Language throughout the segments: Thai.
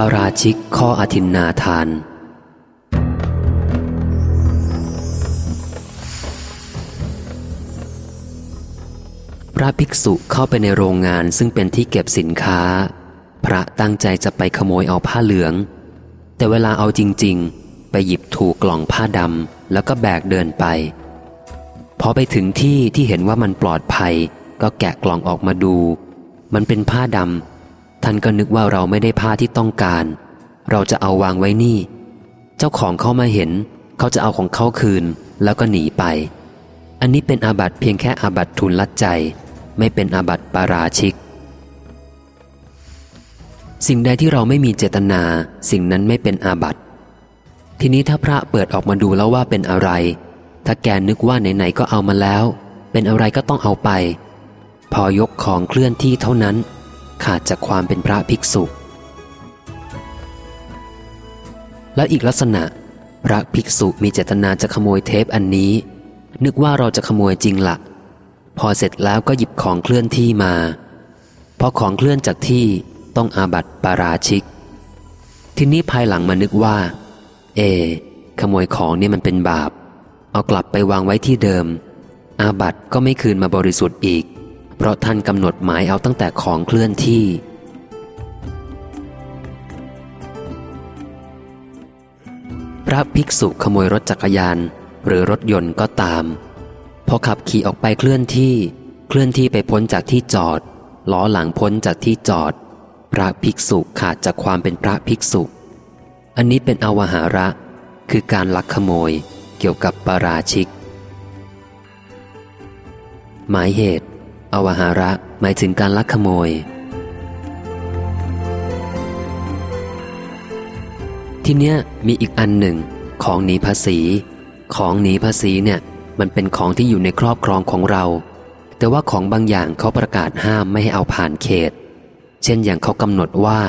ปาราชิกข้ออธินนาทาน พระภิกษุเข้าไปในโรงงานซึ่งเป็นที่เก็บสินค้า พระตั้งใจจะไปขโมยเอาผ้าเหลือง แต่เวลาเอาจริง ๆ ไปหยิบถูกกล่องผ้าดำแล้วก็แบกเดินไป พอไปถึงที่ที่เห็นว่ามันปลอดภัย ก็แกะกล่องออกมาดู มันเป็นผ้าดำ ท่านก็นึกว่าเราไม่ได้ผ้าที่ต้องการ เราจะเอาวางไว้นี่ เจ้าของเขามาเห็น เขาจะเอาของเขาคืนแล้วก็หนีไป อันนี้เป็นอาบัติเพียงแค่อาบัติทุนลัดใจ ไม่เป็นอาบัติปาราชิก สิ่งใดที่เราไม่มีเจตนา สิ่งนั้นไม่เป็นอาบัติ ทีนี้ถ้าพระเปิดออกมาดูแล้วว่าเป็นอะไร ถ้าแกนึกว่าไหนๆก็เอามาแล้ว เป็นอะไรก็ต้องเอาไป พอยกของเคลื่อนที่เท่านั้น ขาดจากความเป็นพระภิกษุ แล้วอีกลักษณะ พระภิกษุมีเจตนาจะขโมยเทปอันนี้ นึกว่าเราจะขโมยจริงละ่ะพอเสร็จแล้วก็หยิบของเคลื่อนที่มา พอของเคลื่อนจากที่ต้องอาบัติปาราชิก ทีนี้ภายหลังมานึกว่า เอ ขโมยของนี่มันเป็นบาป เอากลับไปวางไว้ที่เดิม อาบัติก็ไม่คืนมาบริสุทธิ์อีก เพราะท่านกำหนดหมายเอาตั้งแต่ของเคลื่อนที่ พระภิกษุขโมยรถจักรยาน หรือรถยนต์ก็ตาม พอขับขี่ออกไปเคลื่อนที่ เคลื่อนที่ไปพ้นจากที่จอด ล้อหลังพ้นจากที่จอด พระภิกษุขาดจากความเป็นพระภิกษุ อันนี้เป็นอวหาระ คือการลักขโมยเกี่ยวกับปาราชิก หมายเหตุ อวหาระหมายถึงการลักขโมย ทีเนี้ยมีอีกอันหนึ่ง ของหนีภาษี ของหนีภาษีเนี่ย มันเป็นของที่อยู่ในครอบครองของเรา แต่ว่าของบางอย่างเขาประกาศห้ามไม่ให้เอาผ่านเขต เช่นอย่างเขากำหนดว่า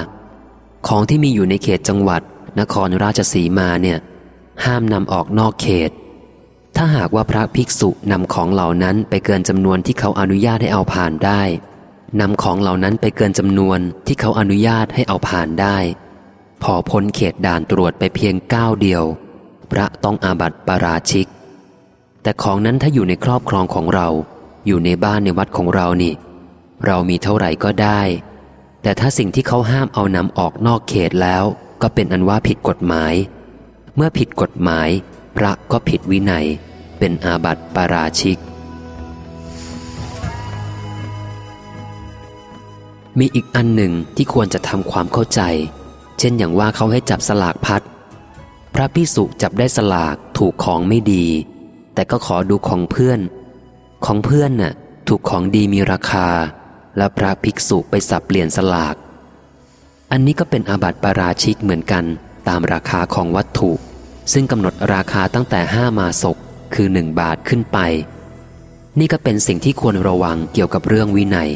ของที่มีอยู่ในเขตจังหวัด นครราชสีมาเนี่ย ห้ามนำออกนอกเขต ถ้าหากว่าพระภิกษุนำของเหล่านั้นไปเกินจำนวนที่เขาอนุญาตให้เอาผ่านได้นำของเหล่านั้นไปเกินจำนวนที่เขาอนุญาตให้เอาผ่านได้ พอพ้นเขตด่านตรวจไปเพียงก้าวเดียว พระต้องอาบัติปาราชิก แต่ของนั้นถ้าอยู่ในครอบครองของเรา อยู่ในบ้านในวัดของเรานี่ เรามีเท่าไหร่ก็ได้ แต่ถ้าสิ่งที่เขาห้ามเอานำออกนอกเขตแล้ว ก็เป็นอันว่าผิดกฎหมาย เมื่อผิดกฎหมาย พระก็ผิดวินัย เป็นอาบัติปาราชิก มีอีกอันหนึ่งที่ควรจะทำความเข้าใจ เช่นอย่างว่าเขาให้จับสลากพัด พระพิสุจับได้สลากถูกของไม่ดี แต่ก็ขอดูของเพื่อน ของเพื่อนน่ะถูกของดีมีราคา และพระภิกษุไปสับเปลี่ยนสลาก อันนี้ก็เป็นอาบัติปาราชิกเหมือนกันตามราคาของวัตถุ ซึ่งกำหนดราคาตั้งแต่ห้ามาศกคือหนึ่งบาทขึ้นไป นี่ก็เป็นสิ่งที่ควรระวังเกี่ยวกับเรื่องวินัย